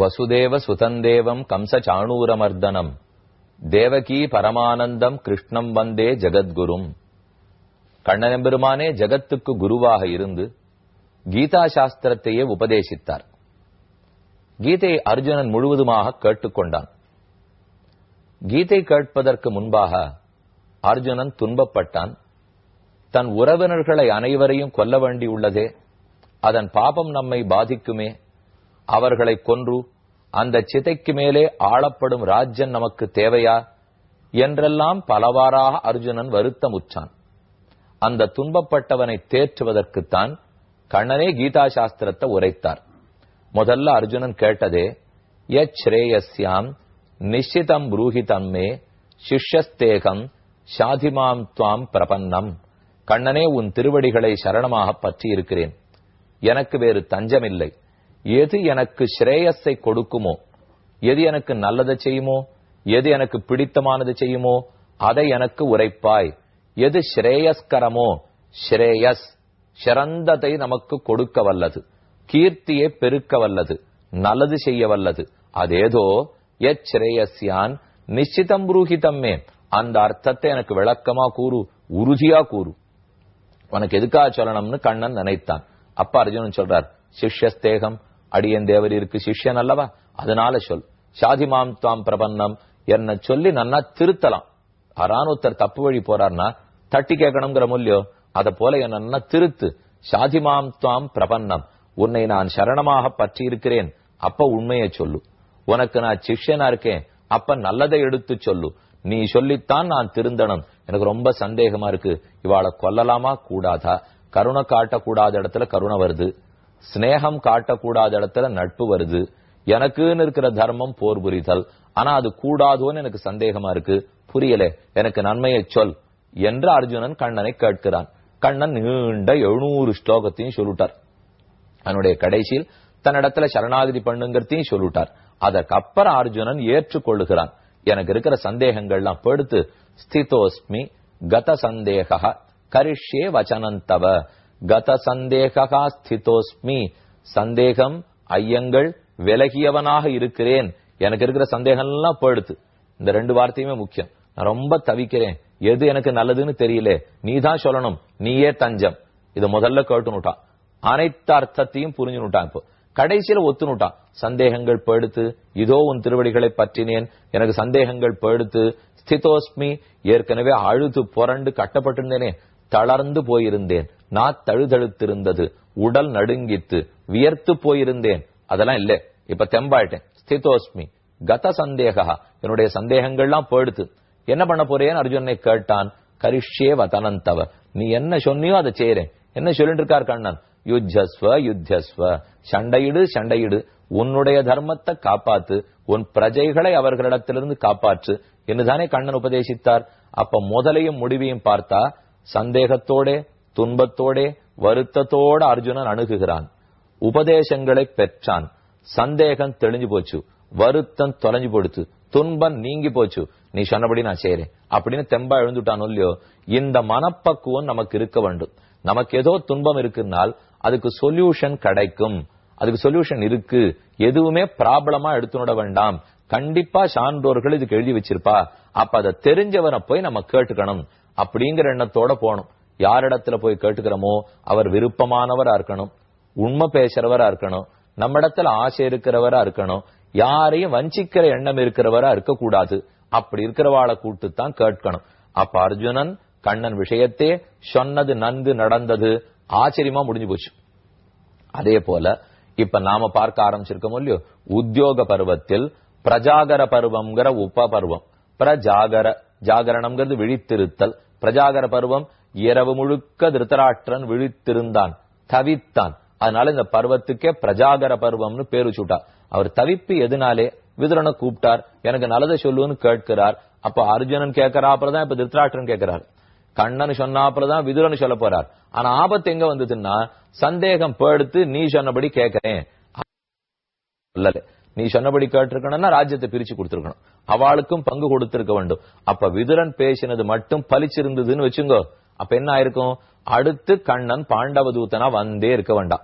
வசுதேவ சுதந்தேவம் கம்ச சாணூரமர்தனம் தேவகி பரமானந்தம் கிருஷ்ணம் வந்தே ஜெகத்குரும் கண்ணனெம்பெருமானே ஜகத்துக்கு குருவாக இருந்து கீதா சாஸ்திரத்தையே உபதேசித்தார். கீதை அர்ஜுனன் முழுவதுமாக கேட்டுக்கொண்டான். கீதை கேட்பதற்கு முன்பாக அர்ஜுனன் துன்பப்பட்டான். தன் உறவினர்களை அனைவரையும் கொல்ல வேண்டியுள்ளதே. அதன் பாபம் நம்மை பாதிக்குமே. அவர்களை கொன்று அந்த சிதைக்கு மேலே ஆளப்படும் ராஜ்யன் நமக்கு தேவையா? என்றெல்லாம் பலவாறாக அர்ஜுனன் வருத்தமுற்றான். அந்த துன்பப்பட்டவனை தேற்றுவதற்குத்தான் கண்ணனே கீதா சாஸ்திரத்தை உரைத்தார். முதல்ல அர்ஜுனன் கேட்டதே யச்ரேயஸ்யாம் நிஷிதம் புரூஹிதம் மே சிஷ்யஸ்தேகம் ஷாதிமாம் துவாம் பிரபன்னம். கண்ணனே உன் திருவடிகளை சரணமாக பற்றி இருக்கிறேன் எனக்கு வேறு தஞ்சமில்லை. எது எனக்கு ஸ்ரேயஸை கொடுக்குமோ? எது எனக்கு நல்லதை செய்யுமோ? எது எனக்கு பிடித்தமானது செய்யுமோ? அதை எனக்கு உரைப்பாய். எது ஸ்ரேயஸ்கரமோ? ஸ்ரேயஸ். சிறந்ததை நமக்கு கொடுக்க வல்லது. கீர்த்தியை பெருக்க வல்லது. நல்லது செய்ய வல்லது. அதேதோ எச் ஸ்ரேயஸ்யான் நிச்சிதம் புரூஹிதம்மே அந்த அர்த்தத்தை எனக்கு விளக்கமா கூறு உறுதியா கூறு. உனக்கு எதுக்காக சொல்லணும்னு கண்ணன் நினைத்தான். அப்ப அர்ஜுனன் சொல்றார் சிஷ்யஸ்தேகம் அடியன் தேவர் இருக்கு சிஷ்யன் அல்லவா? அதனால சொல். சாதிமாம் துவாம் பிரபன்னம் என்ன சொல்லி நன்னா திருத்தலாம். யாரான ஒருத்தர் தப்பு வழி போறார்னா தட்டி கேட்கணுங்கிற மூலியோ? அத போல என்ன திருத்து. சாதிமாம் துவாம் பிரபன்னம் உன்னை நான் சரணமாக பற்றி இருக்கிறேன் அப்ப உண்மையை சொல்லு. உனக்கு நான் சிஷ்யனா இருக்கேன். அப்ப நல்லதை எடுத்து சொல்லு. நீ சொல்லித்தான் நான் திருந்தணும். எனக்கு ரொம்ப சந்தேகமா இருக்கு. இவாளை கொல்லலாமா? கூடாதா? கருணை காட்டக்கூடாத இடத்துல கருணை வருது. ஸ்னேகம் காட்டக்கூடாத இடத்துல நட்பு வருது. எனக்குன்னு இருக்கிற தர்மம் போர் புரிதல். ஆனா அது கூடாதோன்னு எனக்கு சந்தேகமா இருக்கு. புரியல எனக்கு நன்மையை சொல் என்று அர்ஜுனன் கண்ணனை கேட்கிறான். கண்ணன் நீண்ட எழுநூறு ஸ்லோகத்தையும் சொல்லிட்டார். அவனுடைய கடைசியில் தன்னிடத்துல சரணாகதி பண்ணுங்கிறதையும் சொல்லிட்டார். அதற்கப்புறம் அர்ஜுனன் ஏற்றுக்கொள்ளுகிறான் எனக்கு இருக்கிற சந்தேகங்கள்லாம் படுத்து ஸ்திதோஸ்மி கத சந்தேக கரிஷ்யே வச்சனந்தவ கத சந்தேகா ஸ்திதோஸ்மி. சந்தேகம் ஐயங்கள் விலகியவனாக இருக்கிறேன். எனக்கு இருக்கிற சந்தேகம்லாம் போயிடுத்து இந்த ரெண்டு வார்த்தையுமே முக்கியம். நான் ரொம்ப தவிக்கிறேன். எது எனக்கு நல்லதுன்னு தெரியல. நீ தான் சொல்லணும். நீயே தஞ்சம். இதை முதல்ல கேட்டுனுட்டான். அனைத்து அர்த்தத்தையும் புரிஞ்சுனுட்டான் இப்போ. கடைசியில ஒத்துனுட்டான். சந்தேகங்கள் படுத்து இதோ உன் திருவடிகளை பற்றினேன். எனக்கு சந்தேகங்கள் படுத்து ஸ்திதோஸ்மி ஏற்கனவே அழுது புரண்டு கட்டப்பட்டிருந்தேனே. தளர்ந்து போயிருந்தேன். நான் தழுதழுத்திருந்தது. உடல் நடுங்கித்து வியர்த்து போயிருந்தேன். அதெல்லாம் இல்ல. இப்ப தெம்பாயிட்டேன். ஸ்திதோஸ்மி. கத சந்தேகா என்னுடைய சந்தேகங்கள்லாம் போயிடுத்து. என்ன பண்ண போறேன்னு அர்ஜுனனை கேட்டான். கரிஷ்யே வதனந்தவ. நீ என்ன சொன்னியோ அதை செய்யறேன் என்ன சொல்லிட்டு இருக்கார் கண்ணன்? யுத்தஸ்வ யுத்தஸ்வ. சண்டையிடு சண்டையிடு. உன்னுடைய தர்மத்தை காப்பாத்து. உன் பிரஜைகளை அவர்களிடத்திலிருந்து காப்பாற்று. என்றுதானே கண்ணன் உபதேசித்தார். அப்ப முதலையும் முடிவையும் பார்த்தா சந்தேகத்தோட துன்பத்தோட வருத்தத்தோட அர்ஜுனன் அணுகுகிறான். உபதேசங்களை பெற்றான். சந்தேகம் தெளிஞ்சு போச்சு. வருத்தம் தொலைஞ்சு போடுத்து துன்பம் நீங்கி போச்சு. நீ சொன்னபடி நான் செய்யறேன் அப்படின்னு தெம்பா எழுந்துட்டானோ இல்லையோ இந்த மனப்பக்குவம் நமக்கு இருக்க வேண்டும். நமக்கு ஏதோ துன்பம் இருக்குன்னால் அதுக்கு சொல்யூஷன் கிடைக்கும். அதுக்கு சொல்யூஷன் இருக்கு. எதுவுமே ப்ராப்ளமா எடுத்துட வேண்டாம். கண்டிப்பா சான்றோர்கள் இதுக்கு எழுதி வச்சிருப்பா. அப்ப அதை தெரிஞ்சவனை போய் நம்ம கேட்டுக்கணும். அப்படிங்கிற எண்ணத்தோட போகணும். யாரிடத்துல போய் கேட்டுக்கிறோமோ அவர் விருப்பமானவரா இருக்கணும். உண்மை பேசுறவரா இருக்கணும். நம்ம இடத்துல ஆசை இருக்கிறவரா இருக்கணும். யாரையும் வஞ்சிக்கிற எண்ணம் இருக்கிறவரா இருக்கக்கூடாது. அப்படி இருக்கிறவாளை கூட்டுத்தான் கேட்கணும். அப்ப அர்ஜுனன் கண்ணன் விஷயத்தே சொன்னது நன்கு நடந்தது ஆச்சரியமா முடிஞ்சு போச்சு. அதே போல இப்ப நாம பார்க்க ஆரம்பிச்சிருக்கோம் இல்லையோ உத்தியோக பருவத்தில் பிரஜாகர பருவம்ங்கிற உப பருவம். பிரஜாகர ஜாகரணம்ங்கிறது விழித்திருத்தல். பிரஜாகர பருவம் இரவு முழுக்க திருத்தராட்டன் விழித்திருந்தான் தவித்தான். அதனால இந்த பருவத்துக்கே பிரஜாகர பருவம்னு பேரு சூட்டா. அவர் தவிப்பு எதுனாலே? விதுரனை கூப்பிட்டார். எனக்கு நல்லதை சொல்லுன்னு கேட்கிறார். அப்ப அர்ஜுனன் கேட்கறாப்புலதான் இப்ப திருத்தராட்டன் கேட்கிறார். கண்ணன் சொன்னாப்புலதான் விதுரன் சொல்ல போறார். ஆனா ஆபத்து எங்க வந்ததுன்னா சந்தேகம் படுத்து நீ சொன்னபடி கேட்கிறேன். அல்ல நீ சொன்னபடி கேட்டிருக்கணும்னா ராஜ்யத்தை பிரிச்சு கொடுத்திருக்கணும். அவளுக்கும் பங்கு கொடுத்திருக்க வேண்டும். அப்ப விதுரன் பேசினது மட்டும் பலிச்சிருந்ததுன்னு வச்சுங்கோ. அப்ப என்ன ஆயிருக்கும்? அடுத்து கண்ணன் பாண்டவ தூதனா வந்தே இருக்க வேண்டாம்.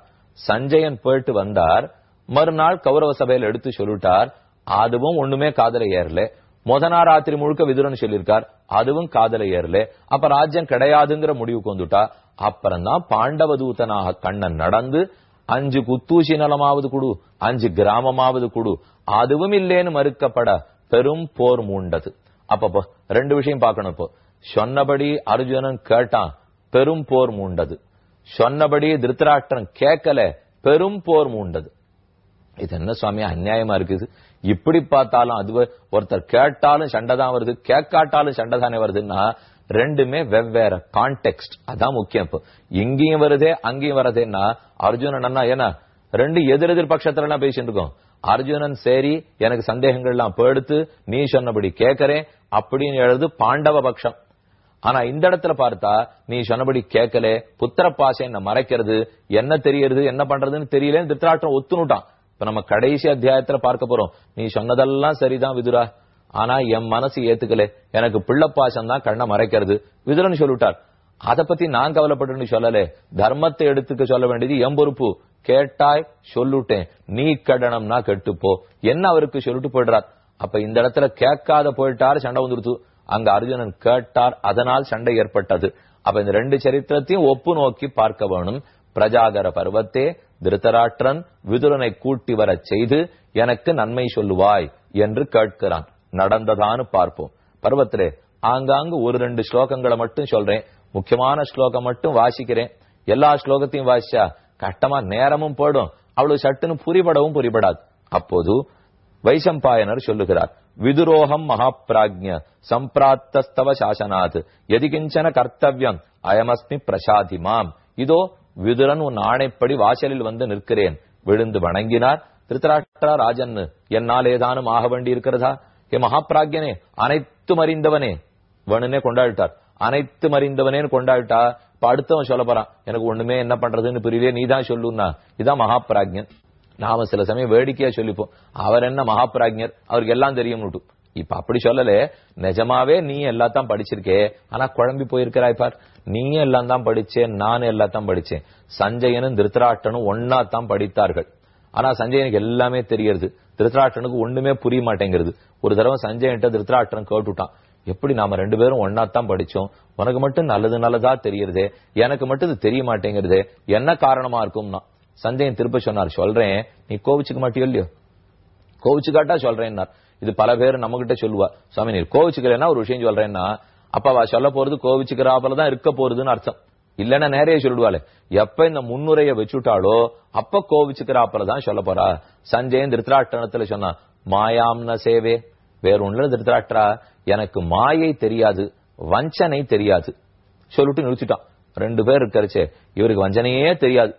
சஞ்சயன் போயிட்டு வந்தார். மறுநாள் கௌரவ சபையில எடுத்து சொல்லிட்டார். அதுவும் ஒண்ணுமே காதல ஏறல. முத நாள் ராத்திரி முழுக்க விதுரன் சொல்லியிருக்கார். அதுவும் காதல ஏறல. அப்ப ராஜ்யம் கிடையாதுங்கிற முடிவுக்கு வந்துட்டா. அப்புறம் தான் பாண்டவ தூதனாக கண்ணன் நடந்து அஞ்சு குத்தூசி நலமாவது குடு அஞ்சு கிராமமாவது குடு. அதுவும் இல்லேன்னு மறுக்கப்பட பெரும் போர் மூண்டது. அப்பப்போ ரெண்டு விஷயம் பார்க்கணும் இப்போ. சொன்னபடி அர்ஜுனன் கேட்டான் பெரும் போர் மூண்டது. சொன்னபடி திருத்தராட்டன் கேட்கல பெரும் போர் மூண்டது. இது என்ன சுவாமி அநியாயமா இருக்குது? இப்படி பார்த்தாலும் அது ஒருத்தர் கேட்டாலும் சண்டை தான் வருது கேட்காட்டாலும் சண்டை தானே வருதுன்னா ரெண்டுமே வெவ்வேற கான்டெக்ட் அதான் முக்கியம் இப்போ. இங்கேயும் வருதே அங்கேயும் வரதேன்னா அர்ஜுனன் அண்ணா ஏன்னா ரெண்டு எதிரெதிர் பட்சத்துல எல்லாம் பேசிட்டு இருக்கோம். அர்ஜுனன் சரி எனக்கு சந்தேகங்கள் எல்லாம் போடுத்து நீ சொன்னபடி கேட்கறேன் அப்படின்னு எழுது பாண்டவ பட்சம் ஆனா இந்த இடத்துல பார்த்தா நீ சொன்னபடி கேட்கல புத்திர பாசை என்ன மறைக்கிறது என்ன தெரியறது என்ன பண்றதுன்னு தெரியலன்னு திருத்தராட்டம் ஒத்துனுட்டான் இப்ப நம்ம கடைசி அத்தியாயத்துல பார்க்க போறோம். நீ சொன்னதெல்லாம் சரிதான் விதுரா. ஆனா என் மனசு ஏத்துக்கல. எனக்கு பிள்ளை பாசம் தான் கண்ணை மறைக்கிறது. விதுரன் சொல்லிட்டார் அதை பத்தி நான் கவலைப்பட்டுன்னு சொல்லல. தர்மத்தை எடுத்துக்க சொல்ல வேண்டியது என் பொறுப்பு. கேட்டாய் சொல்லுட்டேன். நீ கடனம்னா கெட்டுப்போ. என்ன அவருக்கு சொல்லிட்டு போயிடுறார். அப்ப இந்த இடத்துல கேட்காத போயிட்டாரு சண்டை வந்துடுத்து. அங்க அர்ஜுனன் கேட்டார் அதனால் சண்டை ஏற்பட்டது. அப்ப இந்த ரெண்டு சரித்திரத்தையும் ஒப்பு நோக்கி பார்க்க வேணும். பிரஜாகர பருவத்தே திருத்தராற்றன் விதுரனை கூட்டி வரச் செய்து எனக்கு நன்மை சொல்லுவாய் என்று கேட்கிறான். நடந்ததான்னு பார்ப்போம். பருவத்திலே ஆங்காங்கு ஒரு ரெண்டு ஸ்லோகங்களை மட்டும் சொல்றேன். முக்கியமான ஸ்லோகம் மட்டும் வாசிக்கிறேன். எல்லா ஸ்லோகத்தையும் வாசிச்சா கட்டமா நேரமும் போடும் அவ்வளவு சட்டுன்னு புரிபடவும் புரிபடாது. அப்போது வைசம்பாயனர் சொல்லுகிறார் விதுரோகம் மகாபிராஜ்ய சம்பிராத்தஸ்தவ சாசனாத் எதிகிஞ்சன கர்த்தவியம் அயமஸ்மி பிரசாதி மாம். இதோ விதுரன் உன் ஆணைப்படி வாசலில் வந்து நிற்கிறேன். விழுந்து வணங்கினார். திருத்தராஷ்டிரா ராஜன் என்னால் ஏதானும் ஆக வேண்டி இருக்கிறதா ஏ மகாபிராஜ்யனே அனைத்தும் அறிந்தவனே வேணுனே கொண்டாடிட்டார். அனைத்து அறிந்தவனேன்னு கொண்டாடிட்டா இப்ப அடுத்தவன் சொல்ல போறான் எனக்கு ஒண்ணுமே என்ன பண்றதுன்னு புரியலையே நீதான் சொல்லுன்னா. இதான் மகாபிராஜ்யன். நாம சில சமயம் வேடிக்கையா சொல்லிப்போம். அவர் என்ன மகாபிராஜ்யர்? அவருக்கு எல்லாம் தெரியும்னுட்டு. இப்ப அப்படி சொல்லல நிஜமாவே நீ எல்லாத்தான் படிச்சிருக்கே ஆனா குழம்பி போயிருக்கிறாய் பார். நீயும் எல்லாம் தான் படிச்சேன் நானும் எல்லாத்தான் படிச்சேன். சஞ்சயனும் திருத்தராட்டனும் ஒன்னா தான் படித்தார்கள். ஆனா சஞ்சயனுக்கு எல்லாமே தெரியறது திருத்தராட்டனுக்கு ஒண்ணுமே புரிய மாட்டேங்கிறது. ஒரு தடவை சஞ்சயன்ட்ட திருத்தராட்டன் கேட்டுட்டான் எப்படி நாம ரெண்டு பேரும் ஒன்னா தான் படிச்சோம்? உனக்கு மட்டும் நல்லது நல்லதா தெரியறதே? எனக்கு மட்டும் இது தெரிய மாட்டேங்கிறதே? என்ன காரணமா இருக்கும்னா? சஞ்சயன் திருப்ப சொன்னார் சொல்றேன். நீ கோவிச்சுக்க மாட்டியோ இல்லையோ? கோவிச்சுக்காட்டா சொல்றேன்னார். இது பல பேர் நம்ம கிட்ட சொல்லுவா சுவாமி நீர் கோவிச்சுக்கலன்னா ஒரு விஷயம் சொல்றேன்னா அப்ப அவ சொல்ல போறது கோவிச்சுக்கிறாப்பல தான் இருக்க போறதுன்னு அர்த்தம். இல்லன்னா நேரைய சொல்லிடுவாளே. எப்ப இந்த முன்னுரைய வச்சுட்டாளோ அப்ப கோவிச்சுக்கிறாப்பலதான் சொல்ல போறா. சஞ்சயன் திருத்தராட்டனத்துல சொன்னா மாயாம்ன சேவே. வேற ஒண்ணுல திருத்தராட்டரா எனக்கு மாயை தெரியாது வஞ்சனை தெரியாது. சொல்லிட்டு நிறுத்திட்டான். ரெண்டு பேர் இருக்கிறச்சே இவருக்கு வஞ்சனையே தெரியாது.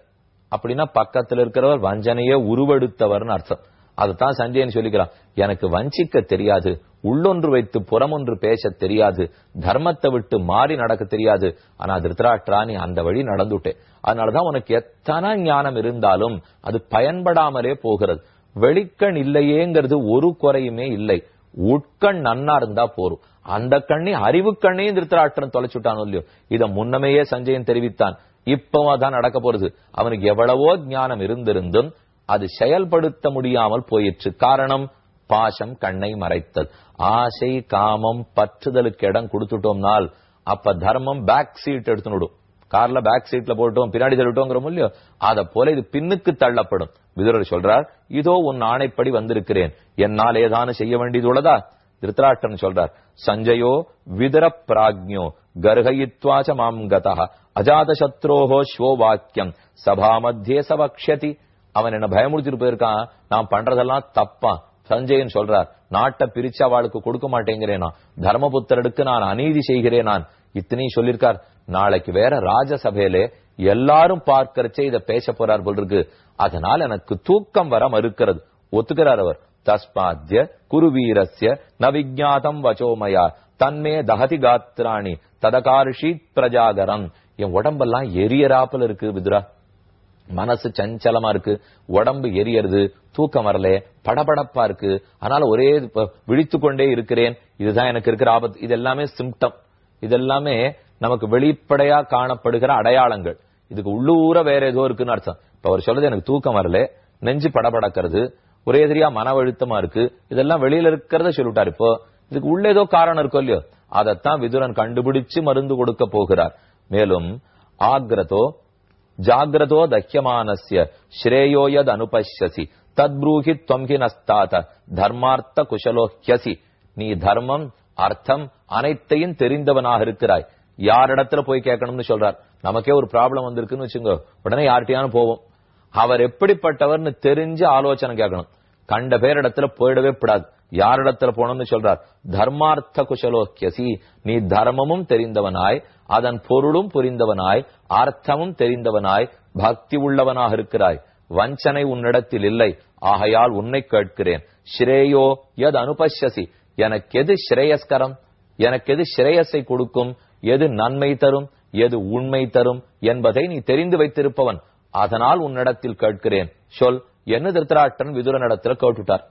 அப்படின்னா பக்கத்துல இருக்கிறவர் வஞ்சனையே உருவெடுத்தவர்னு அர்த்தம். அதுதான் சஞ்சயன் சொல்லிக்கிறான். எனக்கு வஞ்சிக்க தெரியாது உள்ளொன்று வைத்து புறமொன்று பேச தெரியாது. தர்மத்தை விட்டு மாறி நடக்க தெரியாது. ஆனா திருத்தராஷ்டிரா நீ அந்த வழி நடந்துட்டே. அதனாலதான் உனக்கு எத்தனை ஞானம் இருந்தாலும் அது பயன்படாமலே போகிறது. வெளிக்கண் இல்லையேங்கிறது ஒரு குறையுமே இல்லை. உட்கண் நன்னா இருந்தா போரும். அந்த கண்ணி அறிவு கண்ணையும் திருத்தராஷ்டிரன் தொலைச்சுட்டானோ இல்லையோ? இதை முன்னமேயே சஞ்சயன் தெரிவித்தான். இப்பவும் அதான் நடக்க போறது. அவனுக்கு எவ்வளவோ ஞானம் இருந்திருந்தும் அது செயல்படுத்த முடியாமல் போயிற்று. காரணம் பாசம் கண்ணை மறைத்தது ஆசை காமம் பற்றுதலுக்கு இடம் கொடுத்துட்டோம்னால் அப்ப தர்மம் பேக் சீட் எடுத்துனுடும் கார்ல பேக் சீட்ல போட்டோம் பின்னாடி தள்ளிட்டோங்கிற இல்லையோ? அத போல இது பின்னுக்கு தள்ளப்படும். விதுரர் சொல்றார் இதோ உன் ஆணைப்படி வந்திருக்கிறேன். என்னால் ஏதானும் செய்ய வேண்டியது உள்ளதா? திருத்தராட்டன் சொல்றார் சஞ்சயோ விதர பிராஜ்யோ கர்ஹயித்வாச மாம் கதா அஜாத சத்ரோஹோ ஸ்வோ வாக்கியம். சபா மத்தியே சவக்ஷதி அவன் என்ன பயமுறுத்திட்டு போயிருக்கான் நான் பண்றதெல்லாம் தப்பான் சஞ்சயன் சொல்றார் நாட்டை பிரிச்சு அவளுக்கு கொடுக்க மாட்டேங்கிறேன்? தர்மபுத்தருக்கு நான் அநீதி செய்கிறேன்? நான் இத்தனையும் சொல்லிருக்கார் நாளைக்கு வேற ராஜசபையிலே எல்லாரும் பார்க்கறச்சே இத பேச போறார் போல் இருக்கு அதனால் எனக்கு தூக்கம் வர மறுக்கிறது. ஒத்துக்கிறார் அவர். தஸ்மாத்ய குருவீரஸ்ய நவிஜாதம் வச்சோமயா. தன்மே தகதி காத்ராணி ததகாரிஷி பிரஜாகரம். என் உடம்பெல்லாம் எரியராப்பல் இருக்கு விதுரா மனசு சஞ்சலமா இருக்கு உடம்பு எரியறது தூக்கம் வரல படபடப்பா இருக்கு. அதனால ஒரே விழித்து கொண்டே இருக்கிறேன் இதுதான் எனக்கு இருக்கிற ஆபத்து. இது எல்லாமே சிம்டம் இதெல்லாமே நமக்கு வெளிப்படையா காணப்படுகிற அடையாளங்கள். இதுக்கு உள்ளூர வேற ஏதோ இருக்குன்னு அர்த்தம். இப்ப அவர் சொல்றது எனக்கு தூக்கம் வரல நெஞ்சு படபடக்கிறது ஒரே எதிரியா மன அழுத்தமா இருக்கு. இதெல்லாம் வெளியில இருக்கிறத சொல்லிட்டார் இப்போ. இதுக்கு உள்ள ஏதோ காரணம் இருக்கும் இல்லையோ? அதைத்தான் விதுரன் கண்டுபிடிச்சு மருந்து கொடுக்க போகிறார். மேலும் ஆக்ரதோ ஜாகிரதோ தக்கியமானசிய ஸ்ரேயோயத் அனுபஷ்யசி தத்ப்ரூஹி துவம் ஹி நஸ்தாத தர்மார்த்த குஷலோஹ்யசி நீ தர்மம் அர்த்தம் அனைத்தையும் தெரிந்தவனாக இருக்கிறாய் யாரிடத்துல போய் கேட்கணும்னு சொல்றார் நமக்கே ஒரு ப்ராப்ளம் வந்திருக்குன்னு வச்சுங்க உடனே யார்கிட்டயானு போவோம் அவர் எப்படிப்பட்டவர்னு தெரிஞ்சு ஆலோசனை கேட்கணும் கண்ட பேரிடத்துல போயிடவே கூடாது. யாரிடத்துல போனோம்னு சொல்றார்? தர்மார்த்த குசலோக்கியசி நீ தர்மமும் தெரிந்தவனாய் அதன் பொருளும் புரிந்தவனாய் அர்த்தமும் தெரிந்தவனாய் பக்தி உள்ளவனாக இருக்கிறாய். வஞ்சனை உன்னிடத்தில் இல்லை. ஆகையால் உன்னை கேட்கிறேன். ஸ்ரேயோ எது அனுபஷசி எனக்கு எது ஸ்ரேயஸ்கரம்? எனக்கு எது ஸ்ரேயஸை கொடுக்கும்? எது நன்மை தரும்? எது உண்மை தரும்? என்பதை நீ தெரிந்து வைத்திருப்பவன். அதனால் உன்னிடத்தில் கேட்கிறேன். சொல். என்ன திருத்தராட்டன் விதுரனிடத்துல கேட்டுட்டார்.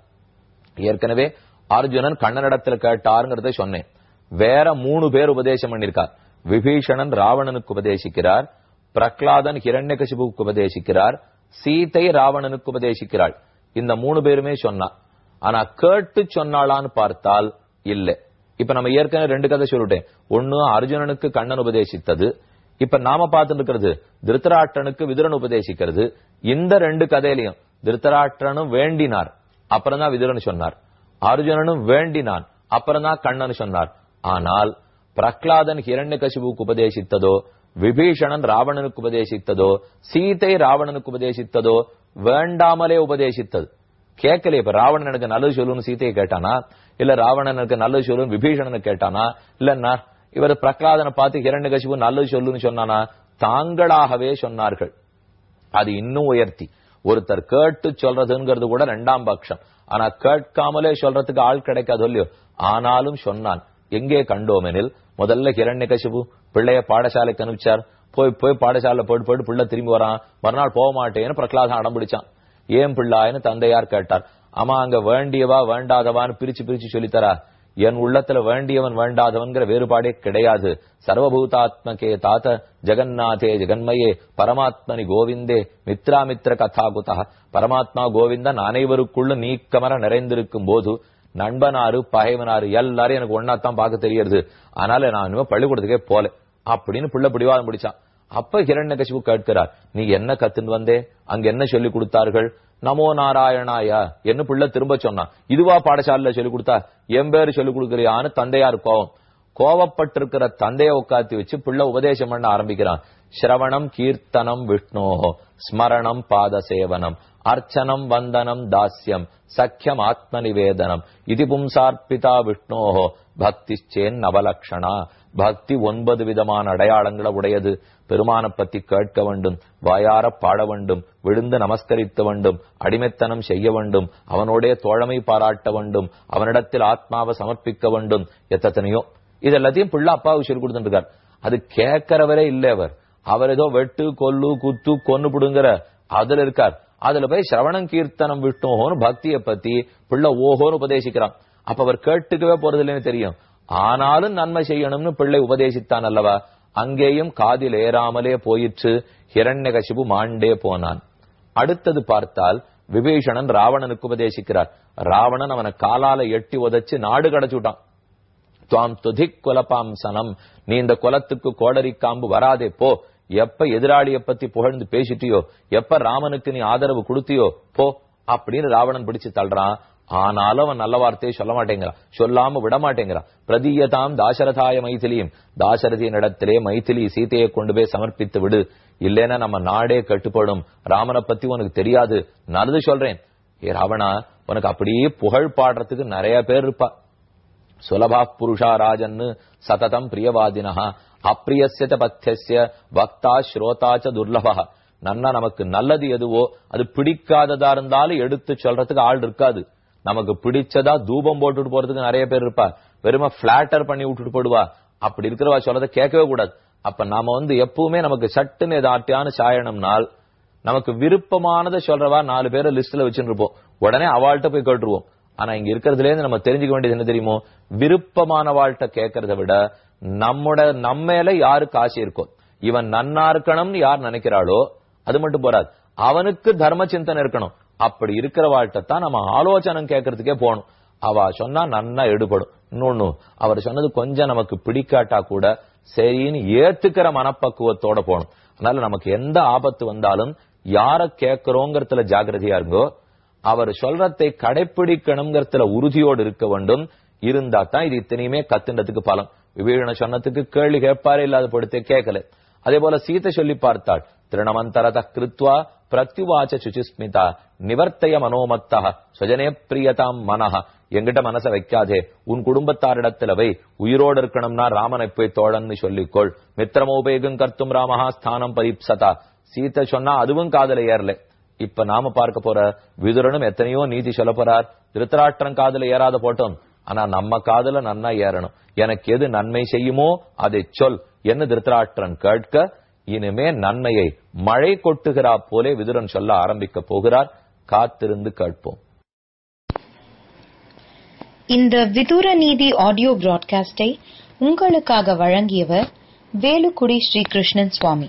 ஏற்கனவே அர்ஜுனன் கண்ணனிடத்துல கேட்டாருங்கிறத சொன்னேன். வேற மூணு பேர் உபதேசம் பண்ணிருக்கார் விபீஷணன் ராவணனுக்கு உபதேசிக்கிறார். பிரகலாதன் ஹிரண்யகசிபுக்கு உபதேசிக்கிறார். சீதை ராவணனுக்கு உபதேசிக்கிறாள். இந்த மூணு பேருமே சொன்னா ஆனா கேட்டு சொன்னாளான்னு பார்த்தால் இல்ல. இப்ப நம்ம ஏற்கனவே ரெண்டு கதை சொல்லிட்டேன். ஒண்ணு அர்ஜுனனுக்கு கண்ணன் உபதேசித்தது. இப்ப நாம பார்த்துட்டு இருக்கிறது திருத்தராட்டனுக்கு விதுரன் உபதேசிக்கிறது. இந்த ரெண்டு கதையிலையும் திருத்தராட்டனும் வேண்டினார். அப்புறம் தான் விதுரன் சொன்னார். அர்ஜுனனும் வேண்டினான். அப்புறம் தான் கண்ணன் சொன்னார். ஆனால் பிரகலாதன் ஹிரண்ய கசிபுக்கு உபதேசித்ததோ விபீஷணன் ராவணனுக்கு உபதேசித்ததோ சீதை ராவணனுக்கு உபதேசித்ததோ வேண்டாமலே உபதேசித்தது. கேட்கல இப்ப ராவணன் எனக்கு நல்லது சொல்லுன்னு சீதையை கேட்டானா? இல்ல ராவணன் எனக்கு நல்லது சொல்லுன்னு விபீஷணனை கேட்டானா? இல்லன்னா இவர் பிரகலாதனை பார்த்து ஹிரண்யகசிபு நல்லது சொல்லுன்னு சொன்னானா? தாங்களாகவே சொன்னார்கள். அது இன்னும் உயர்த்தி. ஒருத்தர் கேட்டு சொல்றதுங்கிறது கூட ரெண்டாம் பட்சம். ஆனா கேட்காமலே சொல்றதுக்கு ஆள் கிடைக்காது இல்லையோ? ஆனாலும் சொன்னான் எங்கே கண்டோமெனில்? முதல்ல ஹிரண்யகசிபு பிள்ளைய பாடசாலைக்கு அனுப்பிச்சார். போய் போய் பாடசாலை போயிட்டு போயிட்டு பிள்ளை திரும்பி வரான். மறுநாள் போக மாட்டேன்னு பிரகலாதம் அடம்பிடிச்சான் ஏன் பிள்ளாயின்னு தந்தையார் கேட்டார். ஆமா அங்க வேண்டியவா வேண்டாதவான்னு பிரிச்சு பிரிச்சு சொல்லித்தரா? என் உள்ளத்துல வேண்டியவன் வேண்டாதவன்கிற வேறுபாடே கிடையாது. சர்வபூதாத்மகே தாத்த ஜெகநாதே ஜெகன்மயே பரமாத்மனி கோவிந்தே மித்ராமித்ர கதாகுதா. பரமாத்மா கோவிந்தன் அனைவருக்குள்ள நீக்கமர நிறைந்திருக்கும் போது நண்பனாரு பகைவனாரு எல்லாரும் எனக்கு ஒன்னாத்தான் பார்க்க தெரியறது அதனால நான் இனிமே பள்ளிக்கூடத்துக்கே போல அப்படின்னு பிள்ளை பிடிவாதம் பிடிச்சான். அப்ப ஹிரண்யகசிபு கேட்கிறார் நீ என்ன கத்துன்னு வந்தே? அங்க என்ன சொல்லி கொடுத்தார்கள்? நமோ நாராயணாயா என்ன பிள்ளை திரும்ப சொன்னான். இதுவா பாடசாலையில சொல்லி கொடுத்தா? என் பேரு சொல்லி கொடுக்கறியான்னு தந்தையார் கோவம் கோவப்பட்டிருக்கிற தந்தைய உட்காத்தி வச்சு பிள்ளை உபதேசம் பண்ண ஆரம்பிக்கிறான். ஸ்ரவணம் கீர்த்தனம் விஷ்ணோஹோ. ஸ்மரணம் பாத சேவனம் அர்ச்சனம் வந்தனம் தாஸ்யம். சக்கியம் ஆத்ம நிவேதனம் இது பும்சார்பிதா விஷ்ணோஹோ. பக்தி சேன் நவலக்ஷணா. பக்தி ஒன்பது விதமான அடையாளங்களை உடையது. பெருமான பத்தி கேட்க வேண்டும். வாயார பாட வேண்டும். விழுந்து நமஸ்கரித்த வேண்டும். அடிமைத்தனம் செய்ய வேண்டும். அவனுடைய தோழமை பாராட்ட வேண்டும். அவனிடத்தில் ஆத்மாவை சமர்ப்பிக்க வேண்டும். எத்தனையோ இது எல்லாத்தையும் பிள்ளை அப்பாவுக்கு சொல்லி கொடுத்துருக்காரு அது கேட்கிறவரே இல்லை அவர். அவர் ஏதோ வெட்டு கொல்லு குத்து கொன்னு புடுங்கிற அதுல இருக்கார். அதுல போய் சிரவணம் கீர்த்தனம் விட்டோன்னு பக்தியை பத்தி பிள்ளை ஓஹோன்னு உபதேசிக்கிறான். அப்ப அவர் கேட்டுக்கவே போறது இல்லைன்னு தெரியும். ஆனாலும் நன்மை செய்யணும்னு பிள்ளை உபதேசித்தான் அல்லவா? அங்கேயும் காதில் ஏறாமலே போயிற்று. ஹிரண்யகசிபு மாண்டே போனான். அடுத்தது பார்த்தால் விபீஷணன் ராவணனுக்கு உபதேசிக்கிறார். ராவணன் அவனை காலால எட்டி உதைச்சு நாடு கடச்சுட்டான் துவாம் துதிக் குலப்பாம் சனம். நீ இந்த குலத்துக்கு கோடரி காம்பு வராதே போ. எப்ப எதிராளிய பத்தி புகழ்ந்து பேசிட்டியோ எப்ப ராமனுக்கு நீ ஆதரவு கொடுத்தியோ போ அப்படின்னு ராவணன் பிடிச்சு தள்ளுறான். ஆனாலும் அவன் நல்ல வார்த்தையை சொல்ல மாட்டேங்கிறான் சொல்லாம விட மாட்டேங்கிறான் பிரதீயதாம் தாசரதாய மைதிலியும் தாசரதியின் இடத்திலே மைதிலி சீதையை கொண்டு போய் சமர்ப்பித்து விடு. இல்லைன்னா நம்ம நாடே கட்டுப்படும். ராமனை பத்தி உனக்கு தெரியாது. நல்லது சொல்றேன். ஏ ராவணா உனக்கு அப்படியே புகழ் பாடுறதுக்கு நிறைய பேர் இருப்பா. சுலபா புருஷா ராஜன்னு சததம் பிரியவாதினஹா அப்பிரியசிய பத்தியசிய வக்தா ஸ்ரோதாச்ச துர்லபா நன்னா நமக்கு நல்லது எதுவோ அது பிடிக்காததா இருந்தாலும் எடுத்து சொல்றதுக்கு ஆள் இருக்காது. நமக்கு பிடிச்சதா தூபம் போட்டுட்டு போறதுக்கு நிறைய பேர் இருப்பா வெறும பிளாட்டர் பண்ணி விட்டுட்டு போடுவா. அப்படி இருக்கிறவா சொல்றதை கேட்கவே கூடாது. அப்ப நாம வந்து எப்பவுமே நமக்கு சட்டுன்னு எதாட்டியான சாயணம்னால் நமக்கு விருப்பமானதை சொல்றவா நாலு பேரை லிஸ்ட்ல வச்சுருப்போம் உடனே அவள்கிட்ட போய் கேட்டுருவோம். ஆனா இங்க இருக்கிறதுல இருந்து நம்ம தெரிஞ்சுக்க வேண்டியது என்ன தெரியுமோ? விருப்பமான வாழ்கிட்ட கேட்கறத விட நம்மோட நம்மேல யாருக்கு ஆசை இருக்கும் இவன் நன்னா இருக்கணும்னு யார் நினைக்கிறாளோ அது மட்டும் போறாது. அவனுக்கு தர்ம சிந்தனை இருக்கணும். அப்படி இருக்கிற வாழ்க்கை தான் நம்ம ஆலோசனை கேட்கறதுக்கே போகணும். அவ சொன்னா நன்னா எடுபடும். இன்னொன்னு அவர் சொன்னது கொஞ்சம் நமக்கு பிடிக்காட்டா கூட சரின்னு ஏத்துக்கிற மனப்பக்குவத்தோட போகணும். அதனால நமக்கு எந்த ஆபத்து வந்தாலும் யார கேட்கிறோங்கிறதுல ஜாகிரதையா இருங்கோ அவர் சொல்றதை கடைபிடிக்கணுங்கிறதுல உறுதியோடு இருக்க வேண்டும். இருந்தா தான் இது இத்தனையுமே கத்துன்றதுக்கு பலம் விபீஷண சொன்னதுக்கு கேள்வி கேட்பாரு இல்லாத படுத்தே கேட்கல. அதே போல சீத்தை சொல்லி பார்த்தாள் திருணமந்தரத கிருத்வா பிரத்யுவாச்ச சுச்சிஸ்மிதா நிவர்த்தய மனோமத்தா சுஜனே பிரியதாம் மனஹ. எங்கிட்ட மனச வைக்காதே உன் குடும்பத்தாரிடத்துல வை உயிரோடு இருக்கணும்னா ராமனை போய் தோழன்னு சொல்லிக்கொள். மித்திரமோபேகம் கர்த்தும் ராமஹா ஸ்தானம் பரீப்சதா. சீத்தை சொன்னா அதுவும் காதல ஏறல. இப்ப நாம பார்க்க போற விதுரனும் எத்தனையோ நீதி சொல்ல போறார் திருத்தராட்டம் காதல ஏறாத போட்டோம். ஆனா நம்ம காதல நன்னா ஏறணும். எனக்கு எது நன்மை செய்யுமோ அதை சொல் என்ன திருத்தராஷ்டிரன் கேட்க இனிமே நன்மையை மழை கொட்டுகிறா போலே விதுரன் சொல்ல ஆரம்பிக்க போகிறார். காத்திருந்து கேட்போம். இந்த விதுர நீதி ஆடியோ பிராட்காஸ்டை உங்களுக்காக வழங்கியவர் வேலுக்குடி ஸ்ரீ கிருஷ்ணன் சுவாமி.